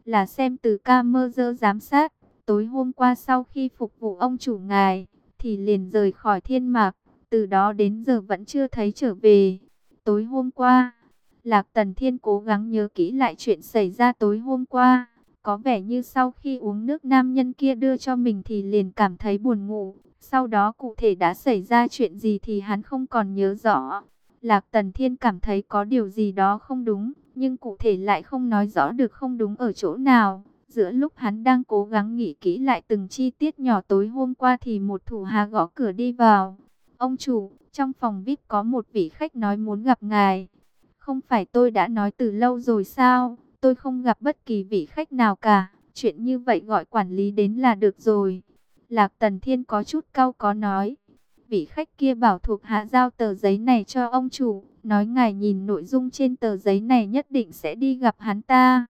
A: là xem từ camera giám sát. Tối hôm qua sau khi phục vụ ông chủ ngài, thì liền rời khỏi Thiên Mạc. Từ đó đến giờ vẫn chưa thấy trở về. Tối hôm qua, Lạc Tần Thiên cố gắng nhớ kỹ lại chuyện xảy ra tối hôm qua. Có vẻ như sau khi uống nước nam nhân kia đưa cho mình thì liền cảm thấy buồn ngủ. Sau đó cụ thể đã xảy ra chuyện gì thì hắn không còn nhớ rõ. Lạc Tần Thiên cảm thấy có điều gì đó không đúng, nhưng cụ thể lại không nói rõ được không đúng ở chỗ nào. Giữa lúc hắn đang cố gắng nghĩ kỹ lại từng chi tiết nhỏ tối hôm qua thì một thủ hà gõ cửa đi vào. Ông chủ, trong phòng VIP có một vị khách nói muốn gặp ngài. Không phải tôi đã nói từ lâu rồi sao? tôi không gặp bất kỳ vị khách nào cả, chuyện như vậy gọi quản lý đến là được rồi. Lạc Tần Thiên có chút cau có nói, vị khách kia bảo thuộc hạ giao tờ giấy này cho ông chủ, nói ngài nhìn nội dung trên tờ giấy này nhất định sẽ đi gặp hắn ta.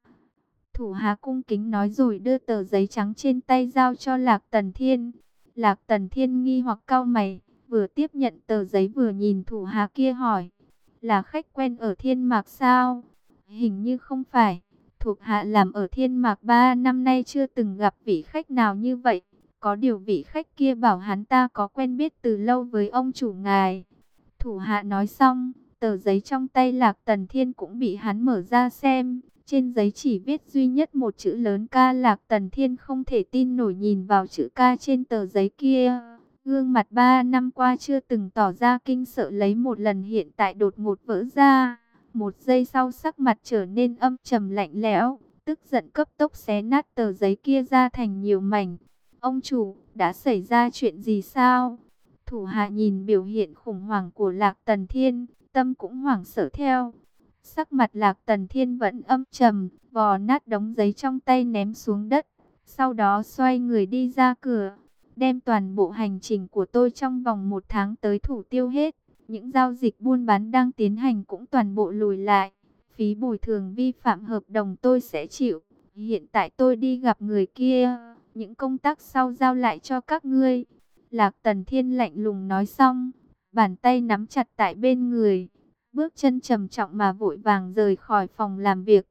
A: Thủ hạ cung kính nói rồi đưa tờ giấy trắng trên tay giao cho Lạc Tần Thiên. Lạc Tần Thiên nghi hoặc cao mày, vừa tiếp nhận tờ giấy vừa nhìn thủ hạ kia hỏi. Là khách quen ở Thiên Mạc sao? Hình như không phải. Thuộc hạ làm ở Thiên Mạc ba năm nay chưa từng gặp vị khách nào như vậy. Có điều vị khách kia bảo hắn ta có quen biết từ lâu với ông chủ ngài. Thủ hạ nói xong, tờ giấy trong tay Lạc Tần Thiên cũng bị hắn mở ra xem. Trên giấy chỉ viết duy nhất một chữ lớn ca Lạc Tần Thiên không thể tin nổi nhìn vào chữ ca trên tờ giấy kia. Gương mặt ba năm qua chưa từng tỏ ra kinh sợ lấy một lần hiện tại đột ngột vỡ ra. Một giây sau sắc mặt trở nên âm trầm lạnh lẽo, tức giận cấp tốc xé nát tờ giấy kia ra thành nhiều mảnh. Ông chủ, đã xảy ra chuyện gì sao? Thủ hạ nhìn biểu hiện khủng hoảng của Lạc Tần Thiên, tâm cũng hoảng sợ theo. Sắc mặt Lạc Tần Thiên vẫn âm trầm, vò nát đống giấy trong tay ném xuống đất. Sau đó xoay người đi ra cửa, đem toàn bộ hành trình của tôi trong vòng một tháng tới thủ tiêu hết. Những giao dịch buôn bán đang tiến hành cũng toàn bộ lùi lại. Phí bồi thường vi phạm hợp đồng tôi sẽ chịu. Hiện tại tôi đi gặp người kia. Những công tác sau giao lại cho các ngươi. Lạc Tần Thiên lạnh lùng nói xong. Bàn tay nắm chặt tại bên người. Bước chân trầm trọng mà vội vàng rời khỏi phòng làm việc.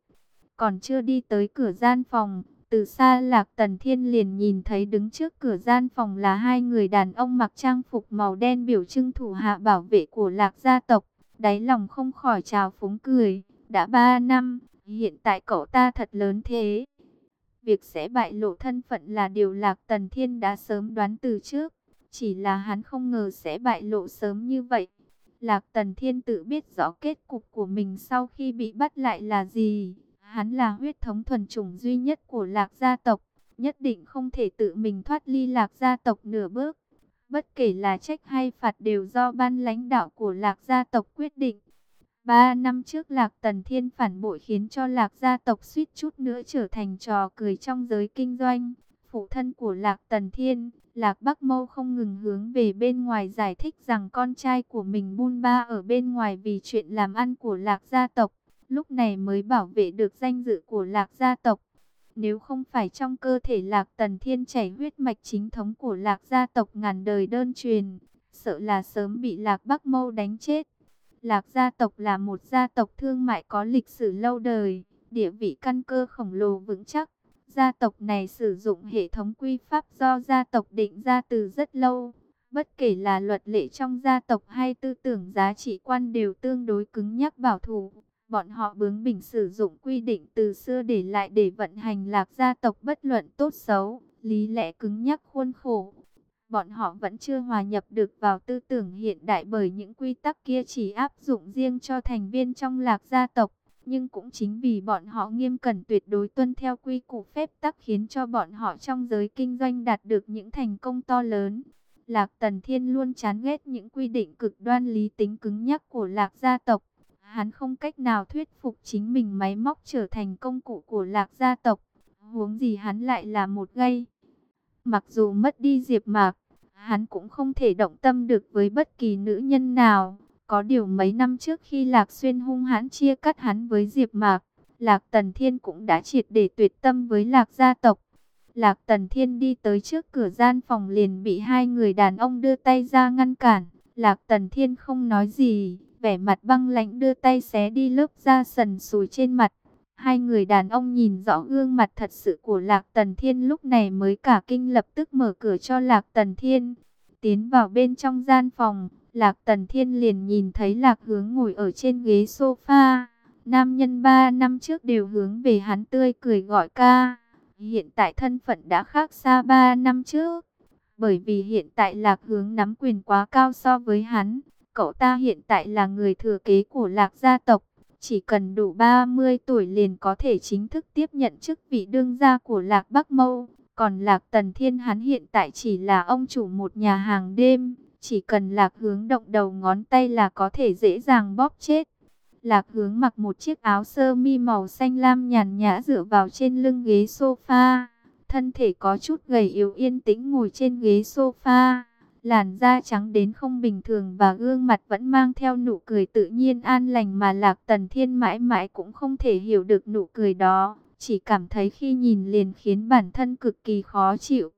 A: Còn chưa đi tới cửa gian phòng. Từ xa Lạc Tần Thiên liền nhìn thấy đứng trước cửa gian phòng là hai người đàn ông mặc trang phục màu đen biểu trưng thủ hạ bảo vệ của Lạc gia tộc. Đáy lòng không khỏi trào phúng cười. Đã ba năm, hiện tại cậu ta thật lớn thế. Việc sẽ bại lộ thân phận là điều Lạc Tần Thiên đã sớm đoán từ trước. Chỉ là hắn không ngờ sẽ bại lộ sớm như vậy. Lạc Tần Thiên tự biết rõ kết cục của mình sau khi bị bắt lại là gì. Hắn là huyết thống thuần chủng duy nhất của lạc gia tộc, nhất định không thể tự mình thoát ly lạc gia tộc nửa bước. Bất kể là trách hay phạt đều do ban lãnh đạo của lạc gia tộc quyết định. Ba năm trước Lạc Tần Thiên phản bội khiến cho Lạc gia tộc suýt chút nữa trở thành trò cười trong giới kinh doanh. Phụ thân của Lạc Tần Thiên, Lạc Bắc Mâu không ngừng hướng về bên ngoài giải thích rằng con trai của mình buôn ba ở bên ngoài vì chuyện làm ăn của Lạc gia tộc lúc này mới bảo vệ được danh dự của lạc gia tộc. Nếu không phải trong cơ thể lạc tần thiên chảy huyết mạch chính thống của lạc gia tộc ngàn đời đơn truyền, sợ là sớm bị lạc bắc mâu đánh chết. Lạc gia tộc là một gia tộc thương mại có lịch sử lâu đời, địa vị căn cơ khổng lồ vững chắc. Gia tộc này sử dụng hệ thống quy pháp do gia tộc định ra từ rất lâu. Bất kể là luật lệ trong gia tộc hay tư tưởng giá trị quan đều tương đối cứng nhắc bảo thủ. Bọn họ bướng bỉnh sử dụng quy định từ xưa để lại để vận hành lạc gia tộc bất luận tốt xấu, lý lẽ cứng nhắc khuôn khổ. Bọn họ vẫn chưa hòa nhập được vào tư tưởng hiện đại bởi những quy tắc kia chỉ áp dụng riêng cho thành viên trong lạc gia tộc. Nhưng cũng chính vì bọn họ nghiêm cẩn tuyệt đối tuân theo quy củ phép tắc khiến cho bọn họ trong giới kinh doanh đạt được những thành công to lớn. Lạc Tần Thiên luôn chán ghét những quy định cực đoan lý tính cứng nhắc của lạc gia tộc. Hắn không cách nào thuyết phục chính mình máy móc trở thành công cụ của lạc gia tộc. Huống gì hắn lại là một gây. Mặc dù mất đi Diệp Mạc, hắn cũng không thể động tâm được với bất kỳ nữ nhân nào. Có điều mấy năm trước khi Lạc Xuyên hung hãn chia cắt hắn với Diệp Mạc, Lạc Tần Thiên cũng đã triệt để tuyệt tâm với Lạc gia tộc. Lạc Tần Thiên đi tới trước cửa gian phòng liền bị hai người đàn ông đưa tay ra ngăn cản. Lạc Tần Thiên không nói gì, vẻ mặt băng lãnh đưa tay xé đi lớp da sần sùi trên mặt. Hai người đàn ông nhìn rõ gương mặt thật sự của Lạc Tần Thiên lúc này mới cả kinh lập tức mở cửa cho Lạc Tần Thiên. Tiến vào bên trong gian phòng, Lạc Tần Thiên liền nhìn thấy Lạc Hướng ngồi ở trên ghế sofa. Nam nhân ba năm trước đều hướng về hắn tươi cười gọi ca. Hiện tại thân phận đã khác xa ba năm trước. Bởi vì hiện tại Lạc Hướng nắm quyền quá cao so với hắn. Cậu ta hiện tại là người thừa kế của lạc gia tộc. Chỉ cần đủ 30 tuổi liền có thể chính thức tiếp nhận chức vị đương gia của lạc Bắc Mâu. Còn lạc Tần Thiên hắn hiện tại chỉ là ông chủ một nhà hàng đêm. Chỉ cần lạc hướng động đầu ngón tay là có thể dễ dàng bóp chết. Lạc hướng mặc một chiếc áo sơ mi màu xanh lam nhàn nhã dựa vào trên lưng ghế sofa. Thân thể có chút gầy yếu yên tĩnh ngồi trên ghế sofa làn da trắng đến không bình thường và gương mặt vẫn mang theo nụ cười tự nhiên an lành mà Lạc Tần Thiên mãi mãi cũng không thể hiểu được nụ cười đó, chỉ cảm thấy khi nhìn liền khiến bản thân cực kỳ khó chịu.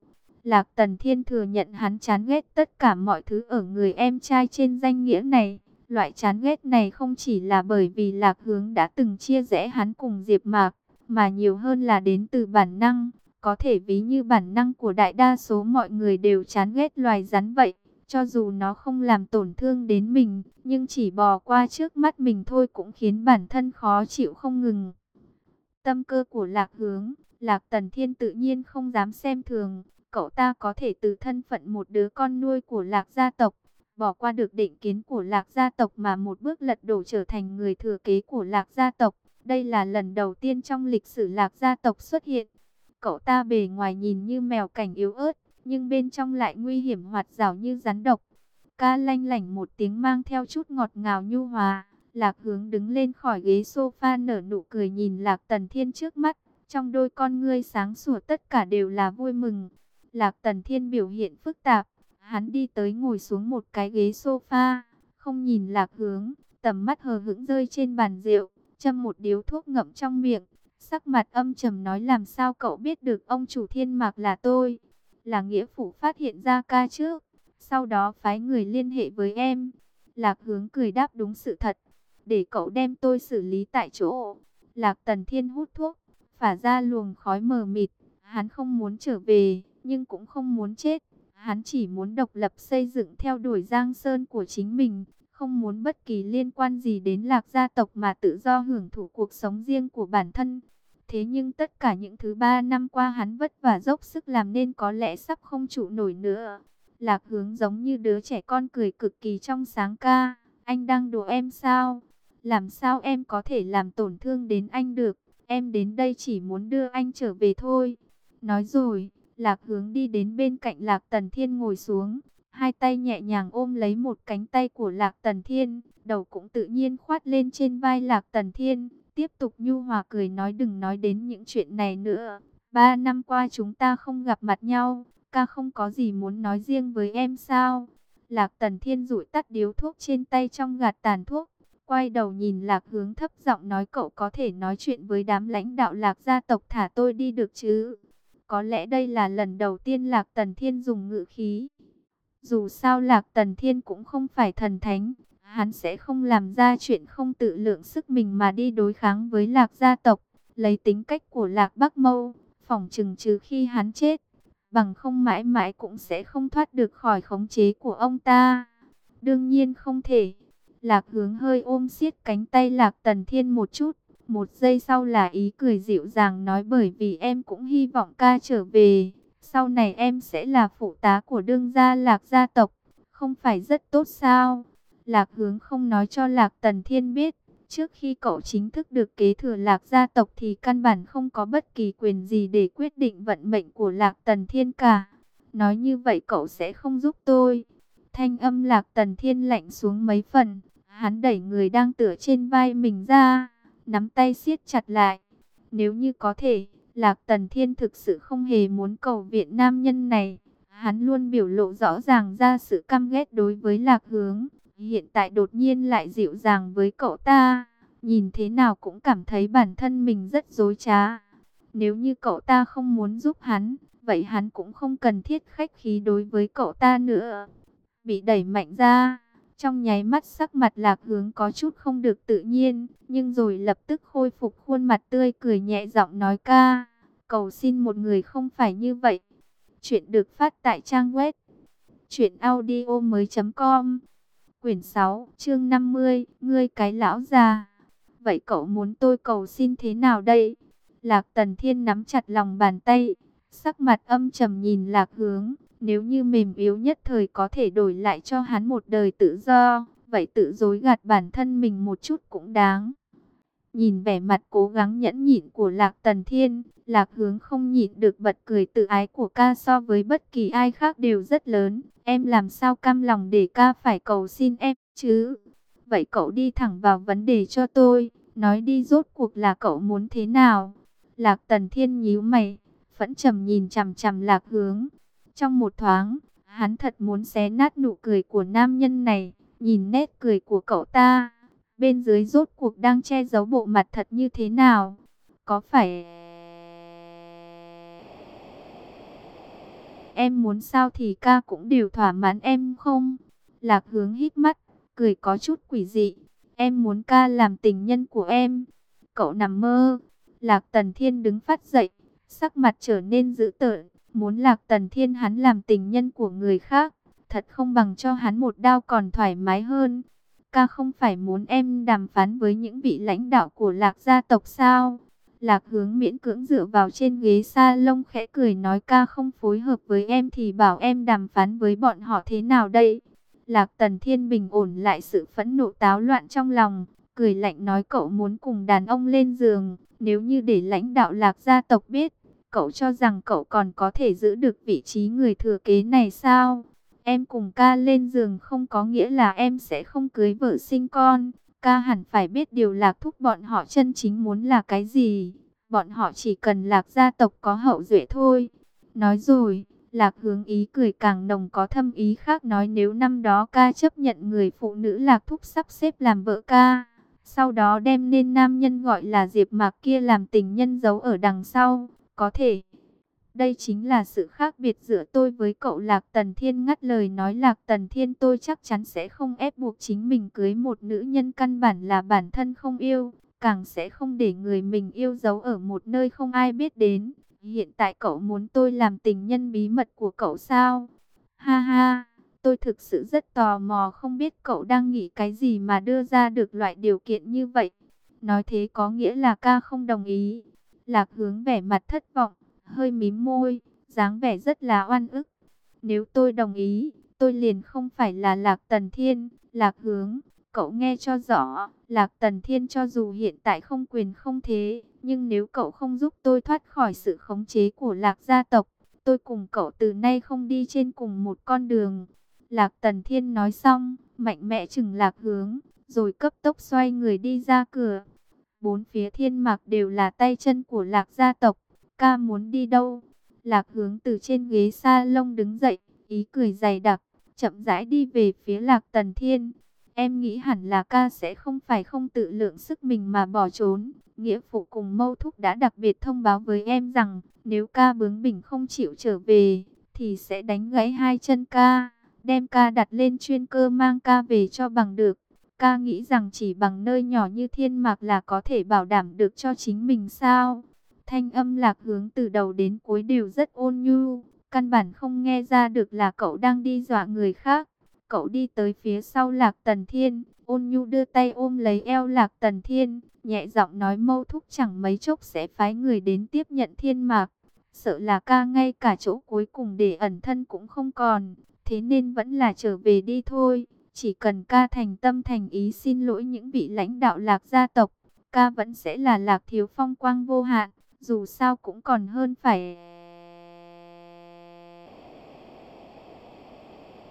A: Lạc Tần Thiên thừa nhận hắn chán ghét tất cả mọi thứ ở người em trai trên danh nghĩa này. Loại chán ghét này không chỉ là bởi vì Lạc Hướng đã từng chia rẽ hắn cùng Diệp Mạc, mà nhiều hơn là đến từ bản năng. Có thể ví như bản năng của đại đa số mọi người đều chán ghét loài rắn vậy. Cho dù nó không làm tổn thương đến mình, nhưng chỉ bò qua trước mắt mình thôi cũng khiến bản thân khó chịu không ngừng. Tâm cơ của Lạc Hướng, Lạc Tần Thiên tự nhiên không dám xem thường. Cậu ta có thể từ thân phận một đứa con nuôi của Lạc gia tộc, bỏ qua được định kiến của Lạc gia tộc mà một bước lật đổ trở thành người thừa kế của Lạc gia tộc. Đây là lần đầu tiên trong lịch sử Lạc gia tộc xuất hiện. Cậu ta bề ngoài nhìn như mèo cảnh yếu ớt, nhưng bên trong lại nguy hiểm hoạt rào như rắn độc. Ca lanh lảnh một tiếng mang theo chút ngọt ngào nhu hòa. Lạc hướng đứng lên khỏi ghế sofa nở nụ cười nhìn Lạc Tần Thiên trước mắt. Trong đôi con ngươi sáng sủa tất cả đều là vui mừng. Lạc Tần Thiên biểu hiện phức tạp. Hắn đi tới ngồi xuống một cái ghế sofa. Không nhìn Lạc hướng. Tầm mắt hờ hững rơi trên bàn rượu. Châm một điếu thuốc ngậm trong miệng. Sắc mặt âm trầm nói làm sao cậu biết được ông chủ thiên mạc là tôi. Là nghĩa phụ phát hiện ra ca trước. Sau đó phái người liên hệ với em. Lạc hướng cười đáp đúng sự thật. Để cậu đem tôi xử lý tại chỗ. Lạc tần thiên hút thuốc. Phả ra luồng khói mờ mịt. Hắn không muốn trở về. Nhưng cũng không muốn chết. Hắn chỉ muốn độc lập xây dựng theo đuổi giang sơn của chính mình. Không muốn bất kỳ liên quan gì đến lạc gia tộc mà tự do hưởng thụ cuộc sống riêng của bản thân. Thế nhưng tất cả những thứ ba năm qua hắn vất vả dốc sức làm nên có lẽ sắp không trụ nổi nữa. Lạc hướng giống như đứa trẻ con cười cực kỳ trong sáng ca. Anh đang đùa em sao? Làm sao em có thể làm tổn thương đến anh được? Em đến đây chỉ muốn đưa anh trở về thôi. Nói rồi, Lạc hướng đi đến bên cạnh Lạc Tần Thiên ngồi xuống. Hai tay nhẹ nhàng ôm lấy một cánh tay của Lạc Tần Thiên. Đầu cũng tự nhiên khoát lên trên vai Lạc Tần Thiên. Tiếp tục nhu hòa cười nói đừng nói đến những chuyện này nữa. Ba năm qua chúng ta không gặp mặt nhau. Ca không có gì muốn nói riêng với em sao? Lạc Tần Thiên rủi tắt điếu thuốc trên tay trong gạt tàn thuốc. Quay đầu nhìn Lạc hướng thấp giọng nói cậu có thể nói chuyện với đám lãnh đạo Lạc gia tộc thả tôi đi được chứ? Có lẽ đây là lần đầu tiên Lạc Tần Thiên dùng ngữ khí. Dù sao Lạc Tần Thiên cũng không phải thần thánh, hắn sẽ không làm ra chuyện không tự lượng sức mình mà đi đối kháng với Lạc gia tộc, lấy tính cách của Lạc Bắc Mâu, phỏng chừng trừ khi hắn chết, bằng không mãi mãi cũng sẽ không thoát được khỏi khống chế của ông ta. Đương nhiên không thể. Lạc hướng hơi ôm siết cánh tay Lạc Tần Thiên một chút, một giây sau là ý cười dịu dàng nói bởi vì em cũng hy vọng ca trở về. Sau này em sẽ là phụ tá của đương gia lạc gia tộc. Không phải rất tốt sao? Lạc hướng không nói cho Lạc Tần Thiên biết. Trước khi cậu chính thức được kế thừa Lạc gia tộc thì căn bản không có bất kỳ quyền gì để quyết định vận mệnh của Lạc Tần Thiên cả. Nói như vậy cậu sẽ không giúp tôi. Thanh âm Lạc Tần Thiên lạnh xuống mấy phần. Hắn đẩy người đang tựa trên vai mình ra nắm tay siết chặt lại. Nếu như có thể, Lạc Tần Thiên thực sự không hề muốn cầu viện nam nhân này. Hắn luôn biểu lộ rõ ràng ra sự căm ghét đối với Lạc Hướng. Hiện tại đột nhiên lại dịu dàng với cậu ta. Nhìn thế nào cũng cảm thấy bản thân mình rất dối trá. Nếu như cậu ta không muốn giúp hắn, vậy hắn cũng không cần thiết khách khí đối với cậu ta nữa. Bị đẩy mạnh ra trong nháy mắt sắc mặt lạc hướng có chút không được tự nhiên, nhưng rồi lập tức khôi phục khuôn mặt tươi cười nhẹ giọng nói ca. Cầu xin một người không phải như vậy. Chuyện được phát tại trang web audio mới com Quyển 6, chương 50, ngươi cái lão già. Vậy cậu muốn tôi cầu xin thế nào đây? Lạc Tần Thiên nắm chặt lòng bàn tay, sắc mặt âm trầm nhìn Lạc Hướng, nếu như mềm yếu nhất thời có thể đổi lại cho hắn một đời tự do, vậy tự dối gạt bản thân mình một chút cũng đáng. Nhìn vẻ mặt cố gắng nhẫn nhịn của Lạc Tần Thiên, Lạc Hướng không nhịn được bật cười tự ái của ca so với bất kỳ ai khác đều rất lớn. Em làm sao cam lòng để ca phải cầu xin em chứ? Vậy cậu đi thẳng vào vấn đề cho tôi, nói đi rốt cuộc là cậu muốn thế nào? Lạc Tần Thiên nhíu mày, vẫn trầm nhìn chằm chằm Lạc Hướng. Trong một thoáng, Hắn thật muốn xé nát nụ cười của nam nhân này, nhìn nét cười của cậu ta. Bên dưới rốt cuộc đang che giấu bộ mặt thật như thế nào? Có phải... Em muốn sao thì ca cũng đều thỏa mãn em không? Lạc hướng hít mắt, cười có chút quỷ dị. Em muốn ca làm tình nhân của em. Cậu nằm mơ. Lạc Tần Thiên đứng phát dậy, sắc mặt trở nên dữ tợn. Muốn Lạc Tần Thiên hắn làm tình nhân của người khác. Thật không bằng cho hắn một đao còn thoải mái hơn. Ca không phải muốn em đàm phán với những vị lãnh đạo của Lạc gia tộc sao? Lạc hướng miễn cưỡng dựa vào trên ghế sa lông khẽ cười nói ca không phối hợp với em thì bảo em đàm phán với bọn họ thế nào đây? Lạc Tần Thiên bình ổn lại sự phẫn nộ táo loạn trong lòng, cười lạnh nói cậu muốn cùng đàn ông lên giường, nếu như để lãnh đạo Lạc gia tộc biết, cậu cho rằng cậu còn có thể giữ được vị trí người thừa kế này sao? Em cùng ca lên giường không có nghĩa là em sẽ không cưới vợ sinh con. Ca hẳn phải biết điều lạc thúc bọn họ chân chính muốn là cái gì. Bọn họ chỉ cần lạc gia tộc có hậu duệ thôi. Nói rồi, lạc hướng ý cười càng nồng có thâm ý khác nói nếu năm đó ca chấp nhận người phụ nữ lạc thúc sắp xếp làm vợ ca. Sau đó đem nên nam nhân gọi là Diệp Mạc kia làm tình nhân giấu ở đằng sau. Có thể đây chính là sự khác biệt giữa tôi với cậu Lạc Tần Thiên ngắt lời nói Lạc Tần Thiên tôi chắc chắn sẽ không ép buộc chính mình cưới một nữ nhân căn bản là bản thân không yêu, càng sẽ không để người mình yêu giấu ở một nơi không ai biết đến. Hiện tại cậu muốn tôi làm tình nhân bí mật của cậu sao? Ha ha, tôi thực sự rất tò mò không biết cậu đang nghĩ cái gì mà đưa ra được loại điều kiện như vậy. Nói thế có nghĩa là ca không đồng ý. Lạc hướng vẻ mặt thất vọng hơi mím môi, dáng vẻ rất là oan ức. Nếu tôi đồng ý, tôi liền không phải là Lạc Tần Thiên, Lạc Hướng. Cậu nghe cho rõ, Lạc Tần Thiên cho dù hiện tại không quyền không thế, nhưng nếu cậu không giúp tôi thoát khỏi sự khống chế của Lạc gia tộc, tôi cùng cậu từ nay không đi trên cùng một con đường. Lạc Tần Thiên nói xong, mạnh mẽ chừng Lạc Hướng, rồi cấp tốc xoay người đi ra cửa. Bốn phía thiên mạc đều là tay chân của Lạc gia tộc, Ca muốn đi đâu? Lạc hướng từ trên ghế sa lông đứng dậy, ý cười dày đặc, chậm rãi đi về phía lạc tần thiên. Em nghĩ hẳn là ca sẽ không phải không tự lượng sức mình mà bỏ trốn. Nghĩa phụ cùng mâu thúc đã đặc biệt thông báo với em rằng, nếu ca bướng bỉnh không chịu trở về, thì sẽ đánh gãy hai chân ca, đem ca đặt lên chuyên cơ mang ca về cho bằng được. Ca nghĩ rằng chỉ bằng nơi nhỏ như thiên mạc là có thể bảo đảm được cho chính mình sao? Thanh âm lạc hướng từ đầu đến cuối đều rất ôn nhu, căn bản không nghe ra được là cậu đang đi dọa người khác. Cậu đi tới phía sau lạc tần thiên, ôn nhu đưa tay ôm lấy eo lạc tần thiên, nhẹ giọng nói mâu thúc chẳng mấy chốc sẽ phái người đến tiếp nhận thiên mạc. Sợ là ca ngay cả chỗ cuối cùng để ẩn thân cũng không còn, thế nên vẫn là trở về đi thôi. Chỉ cần ca thành tâm thành ý xin lỗi những vị lãnh đạo lạc gia tộc, ca vẫn sẽ là lạc thiếu phong quang vô hạn dù sao cũng còn hơn phải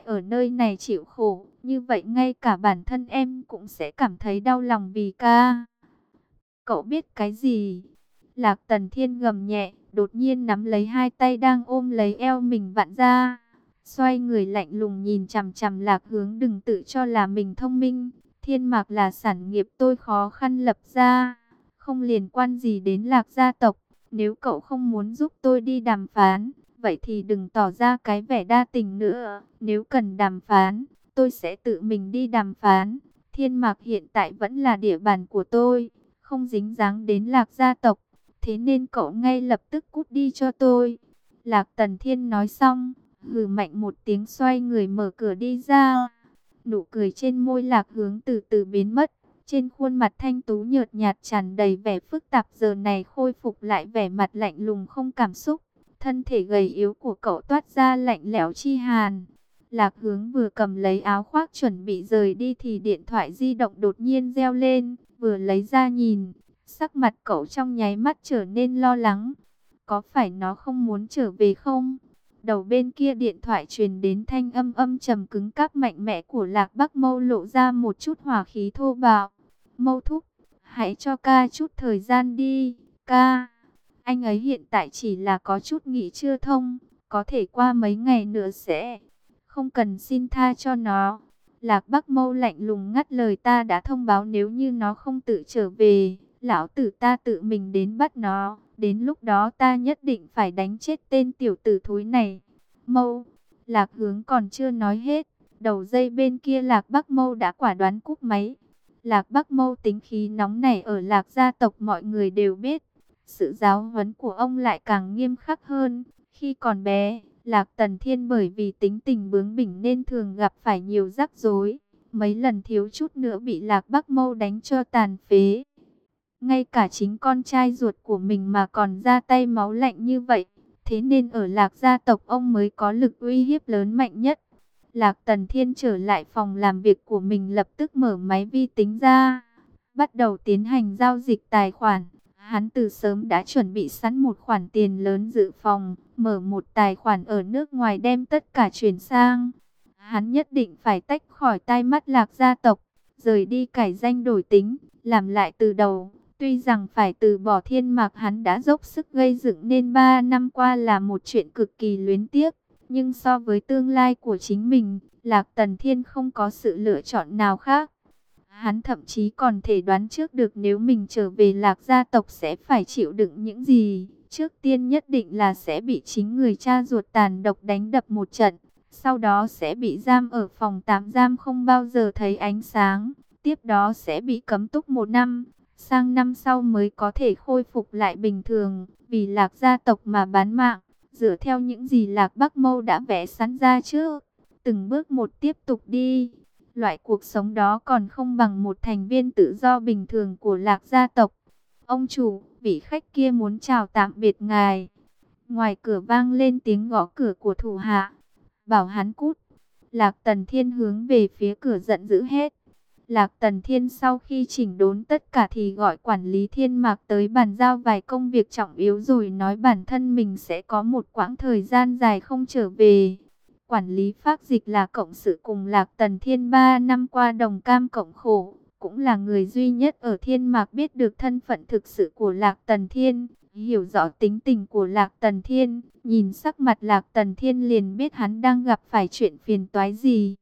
A: ở nơi này chịu khổ, như vậy ngay cả bản thân em cũng sẽ cảm thấy đau lòng vì ca. Cậu biết cái gì? Lạc Tần Thiên gầm nhẹ, đột nhiên nắm lấy hai tay đang ôm lấy eo mình vặn ra. Xoay người lạnh lùng nhìn chằm chằm lạc hướng đừng tự cho là mình thông minh. Thiên mạc là sản nghiệp tôi khó khăn lập ra không liên quan gì đến lạc gia tộc. Nếu cậu không muốn giúp tôi đi đàm phán, vậy thì đừng tỏ ra cái vẻ đa tình nữa. Nếu cần đàm phán, tôi sẽ tự mình đi đàm phán. Thiên mạc hiện tại vẫn là địa bàn của tôi, không dính dáng đến lạc gia tộc. Thế nên cậu ngay lập tức cút đi cho tôi. Lạc Tần Thiên nói xong, hừ mạnh một tiếng xoay người mở cửa đi ra. Nụ cười trên môi lạc hướng từ từ biến mất. Trên khuôn mặt thanh tú nhợt nhạt tràn đầy vẻ phức tạp giờ này khôi phục lại vẻ mặt lạnh lùng không cảm xúc. Thân thể gầy yếu của cậu toát ra lạnh lẽo chi hàn. Lạc hướng vừa cầm lấy áo khoác chuẩn bị rời đi thì điện thoại di động đột nhiên reo lên. Vừa lấy ra nhìn, sắc mặt cậu trong nháy mắt trở nên lo lắng. Có phải nó không muốn trở về không? Đầu bên kia điện thoại truyền đến thanh âm âm trầm cứng cáp mạnh mẽ của Lạc Bắc Mâu lộ ra một chút hỏa khí thô bạo. Mâu thúc, hãy cho ca chút thời gian đi, ca. Anh ấy hiện tại chỉ là có chút nghỉ chưa thông, có thể qua mấy ngày nữa sẽ. không cần xin tha cho nó. Lạc Bắc Mâu lạnh lùng ngắt lời ta đã thông báo nếu như nó không tự trở về, lão tử ta tự mình đến bắt nó. Đến lúc đó ta nhất định phải đánh chết tên tiểu tử thối này. Mâu, Lạc hướng còn chưa nói hết. Đầu dây bên kia Lạc Bắc Mâu đã quả đoán cúp máy. Lạc Bắc Mâu tính khí nóng này ở Lạc gia tộc mọi người đều biết. Sự giáo huấn của ông lại càng nghiêm khắc hơn. Khi còn bé, Lạc Tần Thiên bởi vì tính tình bướng bỉnh nên thường gặp phải nhiều rắc rối. Mấy lần thiếu chút nữa bị Lạc Bắc Mâu đánh cho tàn phế. Ngay cả chính con trai ruột của mình mà còn ra tay máu lạnh như vậy. Thế nên ở Lạc gia tộc ông mới có lực uy hiếp lớn mạnh nhất. Lạc Tần Thiên trở lại phòng làm việc của mình lập tức mở máy vi tính ra. Bắt đầu tiến hành giao dịch tài khoản. Hắn từ sớm đã chuẩn bị sẵn một khoản tiền lớn dự phòng. Mở một tài khoản ở nước ngoài đem tất cả chuyển sang. Hắn nhất định phải tách khỏi tai mắt lạc gia tộc. Rời đi cải danh đổi tính. Làm lại từ đầu. Tuy rằng phải từ bỏ thiên mạc hắn đã dốc sức gây dựng nên 3 năm qua là một chuyện cực kỳ luyến tiếc. Nhưng so với tương lai của chính mình, Lạc Tần Thiên không có sự lựa chọn nào khác. Hắn thậm chí còn thể đoán trước được nếu mình trở về Lạc gia tộc sẽ phải chịu đựng những gì. Trước tiên nhất định là sẽ bị chính người cha ruột tàn độc đánh đập một trận. Sau đó sẽ bị giam ở phòng tạm giam không bao giờ thấy ánh sáng. Tiếp đó sẽ bị cấm túc một năm. Sang năm sau mới có thể khôi phục lại bình thường. Vì lạc gia tộc mà bán mạng dựa theo những gì Lạc Bắc Mâu đã vẽ sẵn ra trước, từng bước một tiếp tục đi. Loại cuộc sống đó còn không bằng một thành viên tự do bình thường của Lạc gia tộc. Ông chủ, vị khách kia muốn chào tạm biệt ngài. Ngoài cửa vang lên tiếng gõ cửa của thủ hạ. Bảo hắn cút. Lạc Tần Thiên hướng về phía cửa giận dữ hết. Lạc Tần Thiên sau khi chỉnh đốn tất cả thì gọi quản lý thiên mạc tới bàn giao vài công việc trọng yếu rồi nói bản thân mình sẽ có một quãng thời gian dài không trở về. Quản lý phát dịch là cộng sự cùng Lạc Tần Thiên 3 năm qua đồng cam cộng khổ, cũng là người duy nhất ở thiên mạc biết được thân phận thực sự của Lạc Tần Thiên, hiểu rõ tính tình của Lạc Tần Thiên, nhìn sắc mặt Lạc Tần Thiên liền biết hắn đang gặp phải chuyện phiền toái gì.